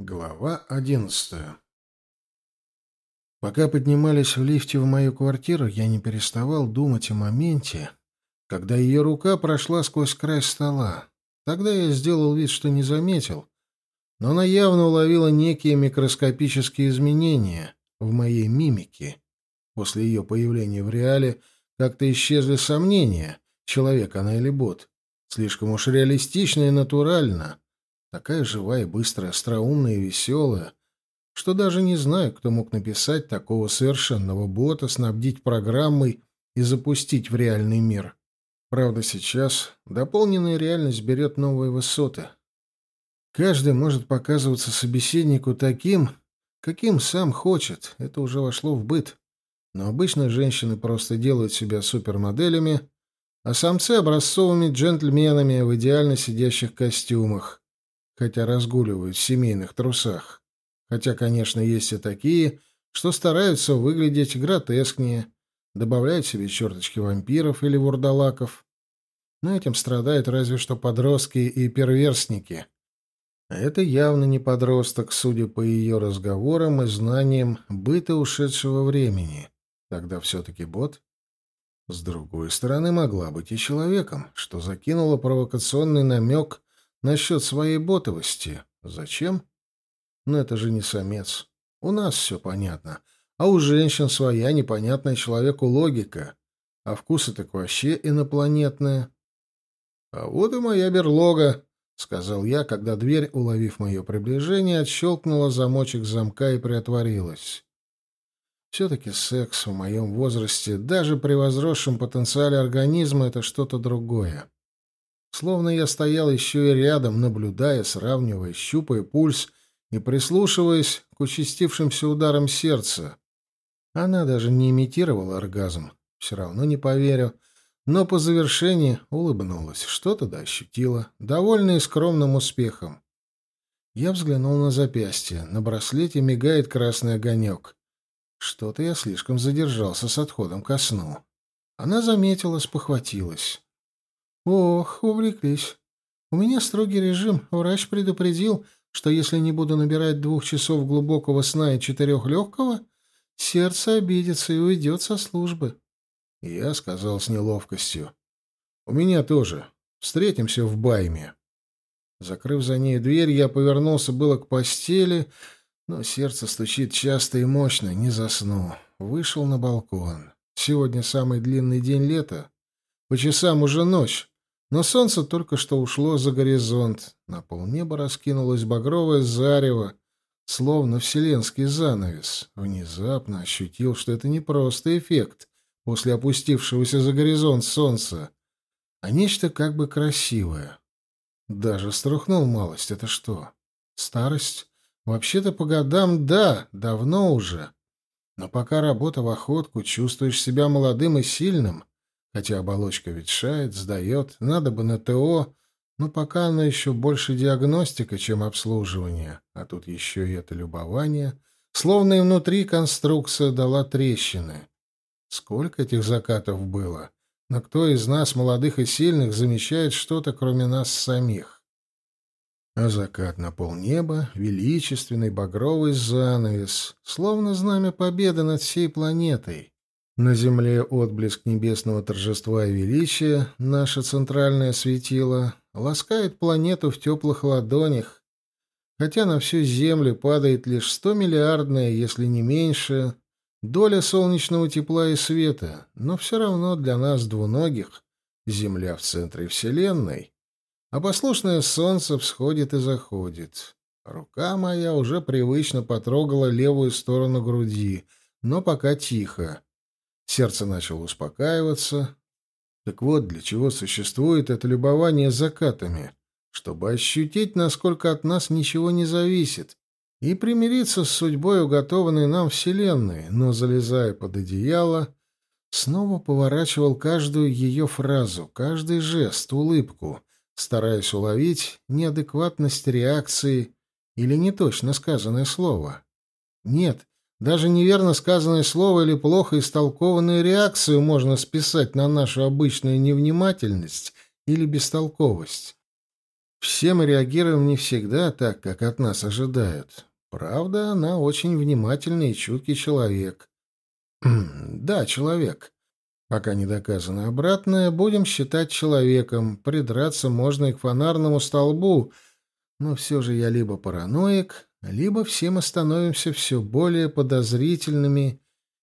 Глава одиннадцатая Пока поднимались в лифте в мою квартиру, я не переставал думать о моменте, когда ее рука прошла сквозь край стола. Тогда я сделал вид, что не заметил, но она явно уловила некие микроскопические изменения в моей мимике. После ее появления в реале как-то исчезли сомнения, человек она или бот. Слишком уж реалистично и натурально. Такая живая быстрая, остроумная и веселая, что даже не знаю, кто мог написать такого совершенного бота, снабдить программой и запустить в реальный мир. Правда, сейчас дополненная реальность берет новые высоты. Каждый может показываться собеседнику таким, каким сам хочет. Это уже вошло в быт. Но обычно женщины просто делают себя супермоделями, а самцы — образцовыми джентльменами в идеально сидящих костюмах, хотя разгуливают в семейных трусах. Хотя, конечно, есть и такие, что стараются выглядеть гротескнее, добавляют себе черточки вампиров или вурдалаков. Но этим страдают разве что подростки и перверстники. А это явно не подросток, судя по ее разговорам и знаниям быта ушедшего времени. Тогда все-таки бот? С другой стороны, могла быть и человеком, что закинула провокационный намек насчет своей ботовости. Зачем? Но это же не самец. У нас все понятно. А у женщин своя непонятная человеку логика. А вкусы так вообще инопланетные. А вот и моя берлога, — сказал я, когда дверь, уловив мое приближение, отщелкнула замочек замка и приотворилась. Все-таки секс в моем возрасте, даже при возросшем потенциале организма, это что-то другое. Словно я стоял еще и рядом, наблюдая, сравнивая, щупая пульс и прислушиваясь к участившимся ударам сердца. Она даже не имитировала оргазм. Все равно не поверю. Но по завершении улыбнулась. Что-то да ощутила. Довольная скромным успехом. Я взглянул на запястье. На браслете мигает красный огонек. Что-то я слишком задержался с отходом ко сну. Она заметила, спохватилась. «Ох, увлеклись. У меня строгий режим. Врач предупредил, что если не буду набирать двух часов глубокого сна и четырех легкого, сердце обидится и уйдет со службы. Я сказал с неловкостью. «У меня тоже. Встретимся в байме». Закрыв за ней дверь, я повернулся было к постели, но сердце стучит часто и мощно, не засну. Вышел на балкон. Сегодня самый длинный день лета. По часам уже ночь. Но солнце только что ушло за горизонт. На полнеба раскинулось багровое зарево, словно вселенский занавес. Внезапно ощутил, что это не просто эффект после опустившегося за горизонт солнца, а нечто как бы красивое. Даже струхнул малость. Это что? Старость? Вообще-то по годам да, давно уже. Но пока работа в охотку, чувствуешь себя молодым и сильным. Хотя оболочка ветшает, сдает, надо бы на ТО, но пока она еще больше диагностика, чем обслуживание. А тут еще и это любование. Словно и внутри конструкция дала трещины. Сколько этих закатов было? Но кто из нас, молодых и сильных, замечает что-то, кроме нас самих? А закат на полнеба — величественный багровый занавес, словно знамя победы над всей планетой. На земле отблеск небесного торжества и величия, наше центральное светило, ласкает планету в теплых ладонях, хотя на всю Землю падает лишь сто миллиардная, если не меньше, доля солнечного тепла и света, но все равно для нас двуногих Земля в центре Вселенной, а послушное Солнце всходит и заходит. Рука моя уже привычно потрогала левую сторону груди, но пока тихо. Сердце начало успокаиваться. Так вот, для чего существует это любование закатами? Чтобы ощутить, насколько от нас ничего не зависит, и примириться с судьбой, уготованной нам Вселенной, но, залезая под одеяло, снова поворачивал каждую ее фразу, каждый жест, улыбку, стараясь уловить неадекватность реакции или неточно сказанное слово. Нет, даже неверно сказанное слово или плохо истолкованную реакцию можно списать на нашу обычную невнимательность или бестолковость. Все мы реагируем не всегда так, как от нас ожидают. Правда, она очень внимательный и чуткий человек. да, человек. Пока не доказано обратное, будем считать человеком. Придраться можно и к фонарному столбу, но все же я либо параноик, либо все мы становимся все более подозрительными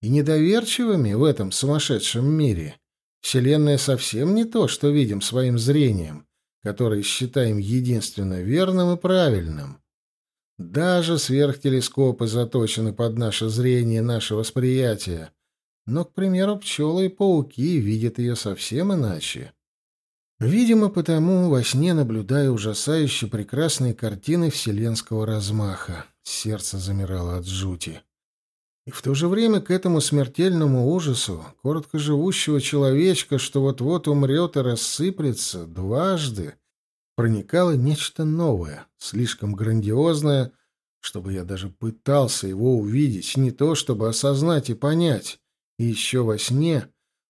и недоверчивыми в этом сумасшедшем мире. Вселенная совсем не то, что видим своим зрением, которое считаем единственно верным и правильным. Даже сверхтелескопы заточены под наше зрение, наше восприятие. Но, к примеру, пчелы и пауки видят ее совсем иначе. Видимо, потому во сне наблюдаю ужасающе прекрасные картины вселенского размаха. Сердце замирало от жути. И в то же время к этому смертельному ужасу, коротко живущего человечка, что вот-вот умрет и рассыплется, дважды проникало нечто новое, слишком грандиозное, чтобы я даже пытался его увидеть, не то чтобы осознать и понять. И еще во сне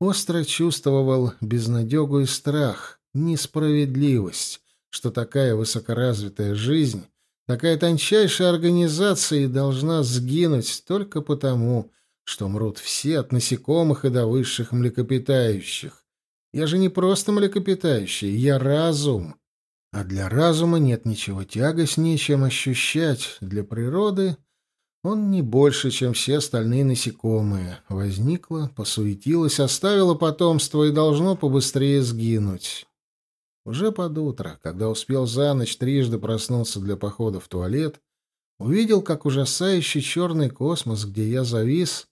остро чувствовал безнадегу и страх, несправедливость, что такая высокоразвитая жизнь, такая тончайшая организация должна сгинуть только потому, что мрут все от насекомых и до высших млекопитающих. Я же не просто млекопитающий, я разум. А для разума нет ничего тягостнее, чем ощущать. Для природы он не больше, чем все остальные насекомые. Возникло, посуетилось, оставило потомство и должно побыстрее сгинуть. Уже под утро, когда успел за ночь трижды проснуться для похода в туалет, увидел, как ужасающий черный космос, где я завис,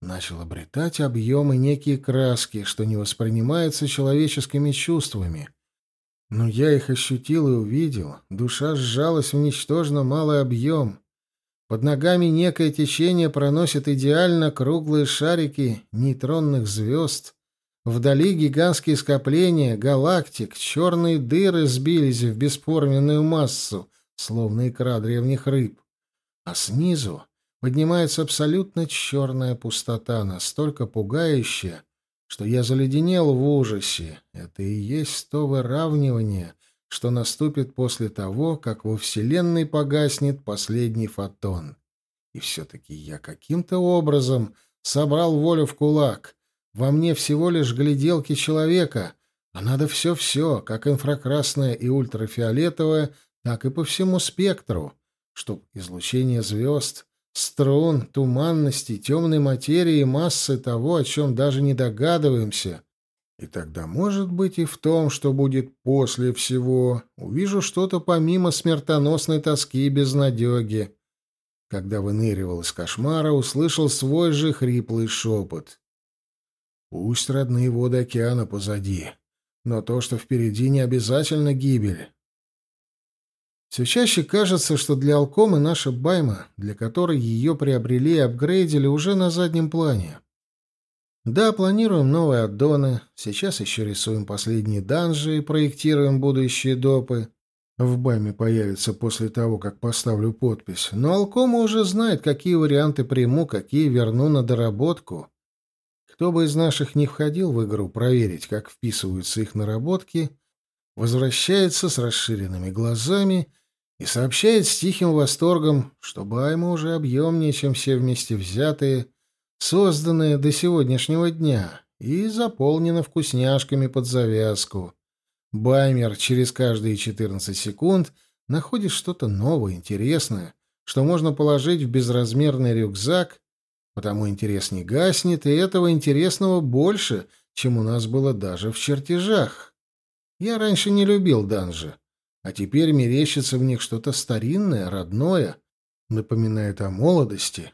начал обретать объемы некие краски, что не воспринимаются человеческими чувствами. Но я их ощутил и увидел, душа сжалась в ничтожно малый объем — под ногами некое течение проносит идеально круглые шарики нейтронных звезд. Вдали гигантские скопления галактик, черные дыры сбились в бесформенную массу, словно икра древних рыб. А снизу поднимается абсолютно черная пустота, настолько пугающая, что я заледенел в ужасе. Это и есть то выравнивание — что наступит после того, как во Вселенной погаснет последний фотон. И все-таки я каким-то образом собрал волю в кулак. Во мне всего лишь гляделки человека, а надо все-все, как инфракрасное и ультрафиолетовое, так и по всему спектру, чтоб излучение звезд, струн, туманности, темной материи массы того, о чем даже не догадываемся, и тогда, может быть, и в том, что будет после всего, увижу что-то помимо смертоносной тоски и безнадеги. Когда выныривал из кошмара, услышал свой же хриплый шепот. Пусть родные воды океана позади, но то, что впереди, не обязательно гибель. Все чаще кажется, что для Алкомы наша Байма, для которой ее приобрели и апгрейдили, уже на заднем плане. Да, планируем новые аддоны. Сейчас еще рисуем последние данжи и проектируем будущие допы. В БАМе появится после того, как поставлю подпись. Но Алкома уже знает, какие варианты приму, какие верну на доработку. Кто бы из наших не входил в игру проверить, как вписываются их наработки, возвращается с расширенными глазами и сообщает с тихим восторгом, что Байма уже объемнее, чем все вместе взятые — созданное до сегодняшнего дня и заполнено вкусняшками под завязку. Баймер через каждые 14 секунд находит что-то новое, интересное, что можно положить в безразмерный рюкзак, потому интерес не гаснет, и этого интересного больше, чем у нас было даже в чертежах. Я раньше не любил данжи, а теперь мерещится в них что-то старинное, родное, напоминает о молодости,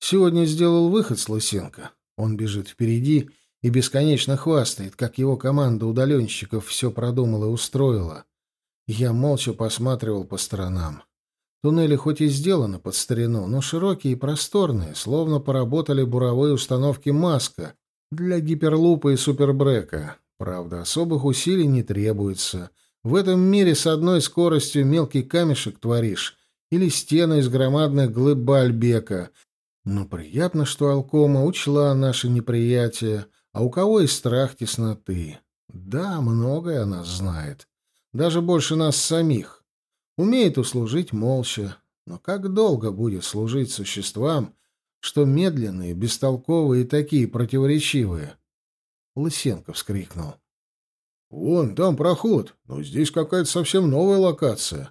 Сегодня сделал выход с Лысенко. Он бежит впереди и бесконечно хвастает, как его команда удаленщиков все продумала и устроила. Я молча посматривал по сторонам. Туннели хоть и сделаны под старину, но широкие и просторные, словно поработали буровые установки «Маска» для гиперлупа и супербрека. Правда, особых усилий не требуется. В этом мире с одной скоростью мелкий камешек творишь или стену из громадных глыб Бальбека, но приятно, что Алкома учла наше неприятие, а у кого и страх тесноты. Да, многое она знает. даже больше нас самих. Умеет услужить молча, но как долго будет служить существам, что медленные, бестолковые и такие противоречивые? Лысенко вскрикнул. «Вон, там проход, но здесь какая-то совсем новая локация».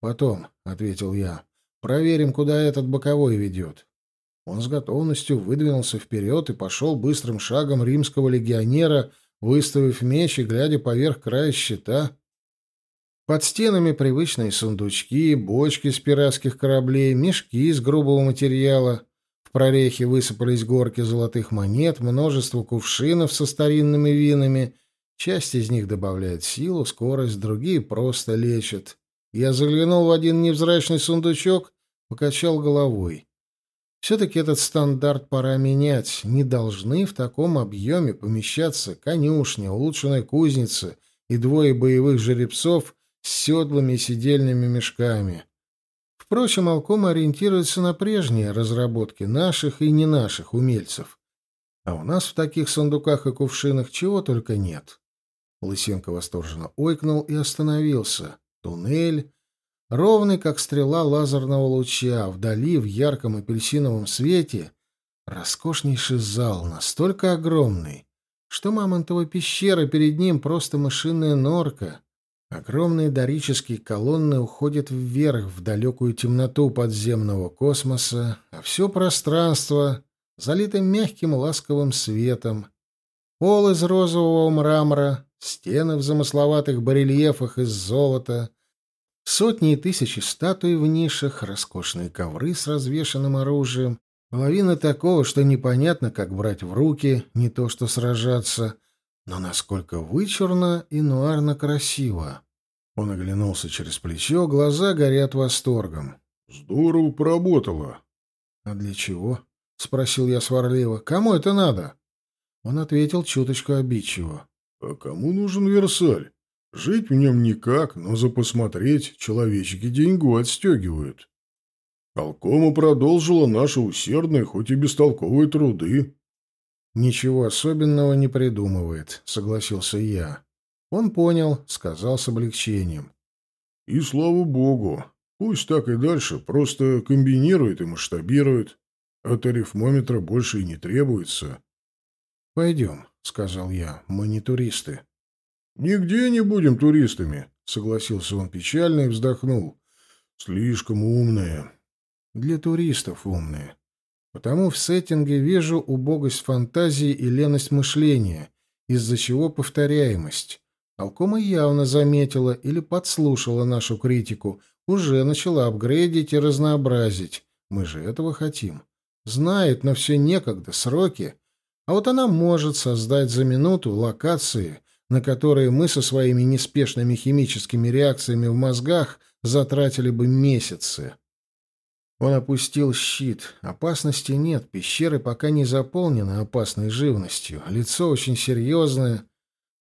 «Потом», — ответил я, — «проверим, куда этот боковой ведет». Он с готовностью выдвинулся вперед и пошел быстрым шагом римского легионера, выставив меч и глядя поверх края щита. Под стенами привычные сундучки, бочки с пиратских кораблей, мешки из грубого материала. В прорехе высыпались горки золотых монет, множество кувшинов со старинными винами — Часть из них добавляет силу, скорость, другие просто лечат. Я заглянул в один невзрачный сундучок, покачал головой. Все-таки этот стандарт пора менять. Не должны в таком объеме помещаться конюшня, улучшенная кузница и двое боевых жеребцов с седлами и сидельными мешками. Впрочем, Алком ориентируется на прежние разработки наших и не наших умельцев. А у нас в таких сундуках и кувшинах чего только нет. Лысенко восторженно ойкнул и остановился. Туннель, ровный, как стрела лазерного луча, вдали, в ярком апельсиновом свете, роскошнейший зал, настолько огромный, что мамонтова пещера перед ним просто мышиная норка. Огромные дорические колонны уходят вверх, в далекую темноту подземного космоса, а все пространство залито мягким ласковым светом. Пол из розового мрамора, стены в замысловатых барельефах из золота, сотни и тысячи статуй в нишах, роскошные ковры с развешанным оружием, половина такого, что непонятно, как брать в руки, не то что сражаться, но насколько вычурно и нуарно красиво. Он оглянулся через плечо, глаза горят восторгом. «Здорово поработала». «А для чего?» — спросил я сварливо. «Кому это надо?» Он ответил чуточку обидчиво. А кому нужен Версаль? Жить в нем никак, но за посмотреть человечки деньгу отстегивают. Толкома продолжила наши усердные, хоть и бестолковые труды. «Ничего особенного не придумывает», — согласился я. Он понял, сказал с облегчением. «И слава богу. Пусть так и дальше, просто комбинирует и масштабирует. От арифмометра больше и не требуется». «Пойдем», — сказал я. «Мы не туристы». «Нигде не будем туристами», — согласился он печально и вздохнул. «Слишком умные». «Для туристов умные. Потому в сеттинге вижу убогость фантазии и леность мышления, из-за чего повторяемость. Алкома явно заметила или подслушала нашу критику, уже начала апгрейдить и разнообразить. Мы же этого хотим. Знает, но все некогда, сроки — а вот она может создать за минуту локации, на которые мы со своими неспешными химическими реакциями в мозгах затратили бы месяцы. Он опустил щит. Опасности нет, пещеры пока не заполнены опасной живностью. Лицо очень серьезное.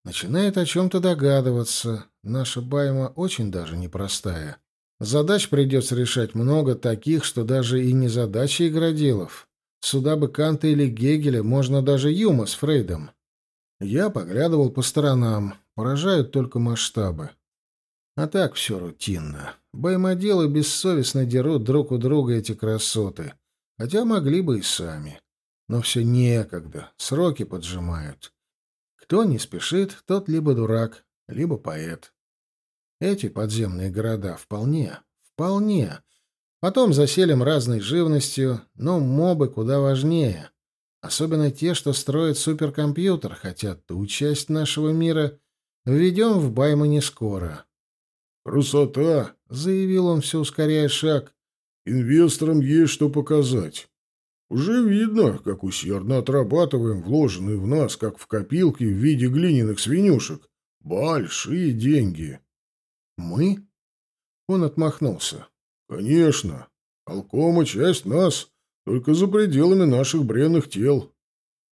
Начинает о чем-то догадываться. Наша байма очень даже непростая. Задач придется решать много таких, что даже и не задачи игроделов. Сюда бы Канта или Гегеля, можно даже Юма с Фрейдом. Я поглядывал по сторонам. Поражают только масштабы. А так все рутинно. Боемоделы бессовестно дерут друг у друга эти красоты. Хотя могли бы и сами. Но все некогда. Сроки поджимают. Кто не спешит, тот либо дурак, либо поэт. Эти подземные города вполне, вполне Потом заселим разной живностью, но мобы куда важнее. Особенно те, что строят суперкомпьютер, хотя ту часть нашего мира введем в Байму не скоро. «Красота!» — заявил он, все ускоряя шаг. «Инвесторам есть что показать. Уже видно, как усердно отрабатываем вложенные в нас, как в копилки в виде глиняных свинюшек. Большие деньги». «Мы?» Он отмахнулся. Конечно. Алкома — часть нас, только за пределами наших бренных тел.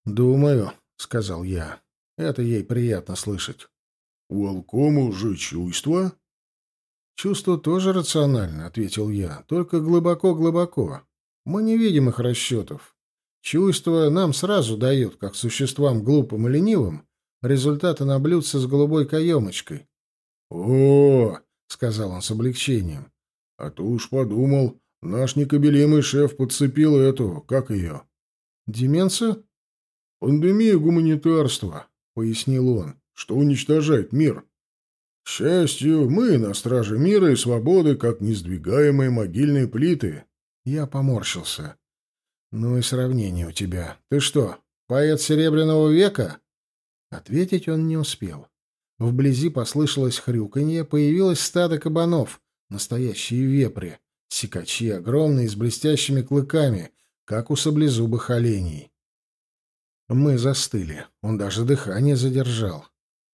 Думаю, — сказал я. Это ей приятно слышать. У Алкома уже чувство? Чувство тоже рационально, — ответил я, — только глубоко-глубоко. Мы не видим их расчетов. Чувства нам сразу дают, как существам глупым и ленивым, результаты на блюдце с голубой каемочкой. «О!» — сказал он с облегчением. «А то уж подумал, наш некобелимый шеф подцепил эту, как ее?» «Деменцию?» «Пандемия гуманитарства», — пояснил он, — «что уничтожает мир. Счастью, мы на страже мира и свободы, как несдвигаемые могильные плиты». Я поморщился. «Ну и сравнение у тебя. Ты что, поэт Серебряного века?» Ответить он не успел. Вблизи послышалось хрюканье, появилось стадо кабанов, настоящие вепри, сикачи огромные с блестящими клыками, как у саблезубых оленей. Мы застыли. Он даже дыхание задержал.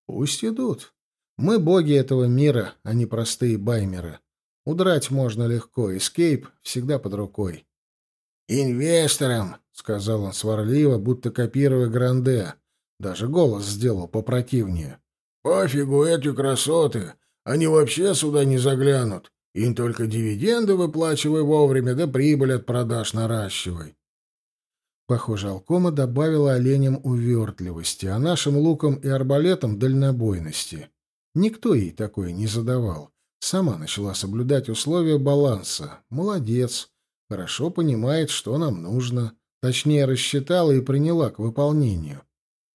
Пусть идут. Мы боги этого мира, а не простые баймеры. Удрать можно легко, эскейп всегда под рукой. «Инвесторам!» — сказал он сварливо, будто копируя Гранде. Даже голос сделал попротивнее. «Пофигу эти красоты! Они вообще сюда не заглянут. Им только дивиденды выплачивай вовремя, да прибыль от продаж наращивай. Похоже, Алкома добавила оленям увертливости, а нашим лукам и арбалетам — дальнобойности. Никто ей такое не задавал. Сама начала соблюдать условия баланса. Молодец. Хорошо понимает, что нам нужно. Точнее, рассчитала и приняла к выполнению.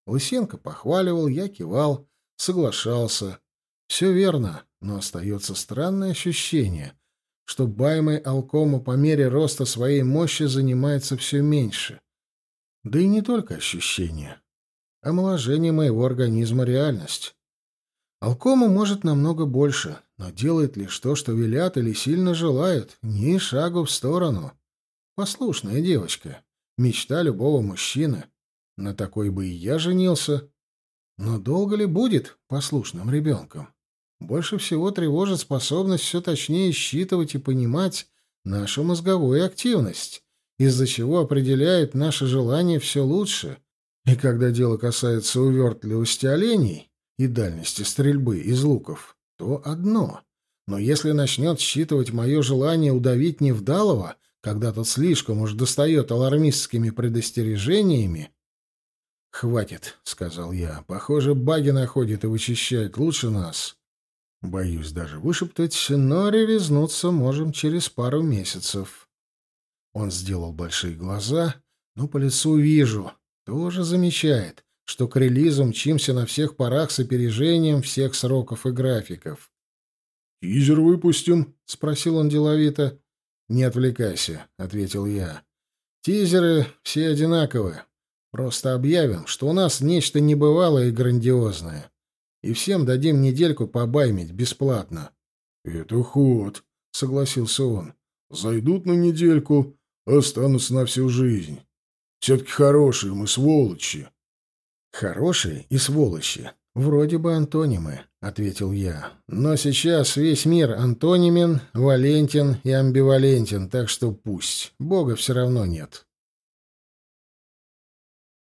Лысенко похваливал, я кивал, соглашался. Все верно, но остается странное ощущение, что Баймой Алкома по мере роста своей мощи занимается все меньше. Да и не только ощущение. Омоложение моего организма — реальность. Алкома может намного больше, но делает лишь то, что велят или сильно желают, ни шагу в сторону. Послушная девочка. Мечта любого мужчины. На такой бы и я женился. Но долго ли будет послушным ребенком? Больше всего тревожит способность все точнее считывать и понимать нашу мозговую активность из-за чего определяет наше желание все лучше. И когда дело касается увертливости оленей и дальности стрельбы из луков, то одно. Но если начнет считывать мое желание удавить Невдалова, когда тот слишком уж достает алармистскими предостережениями... «Хватит», — сказал я. «Похоже, баги находит и вычищает лучше нас». Боюсь даже вышептать, но ревизнуться можем через пару месяцев. Он сделал большие глаза, но по лицу вижу, тоже замечает, что к релизу мчимся на всех парах с опережением всех сроков и графиков. «Тизер выпустим?» — спросил он деловито. «Не отвлекайся», — ответил я. «Тизеры все одинаковые. Просто объявим, что у нас нечто небывалое и грандиозное. И всем дадим недельку побаймить бесплатно». «Это ход», — согласился он. «Зайдут на недельку, Останутся на всю жизнь. Все-таки хорошие мы сволочи. Хорошие и сволочи. Вроде бы антонимы, ответил я. Но сейчас весь мир антонимен, валентен и амбивалентен, так что пусть. Бога все равно нет.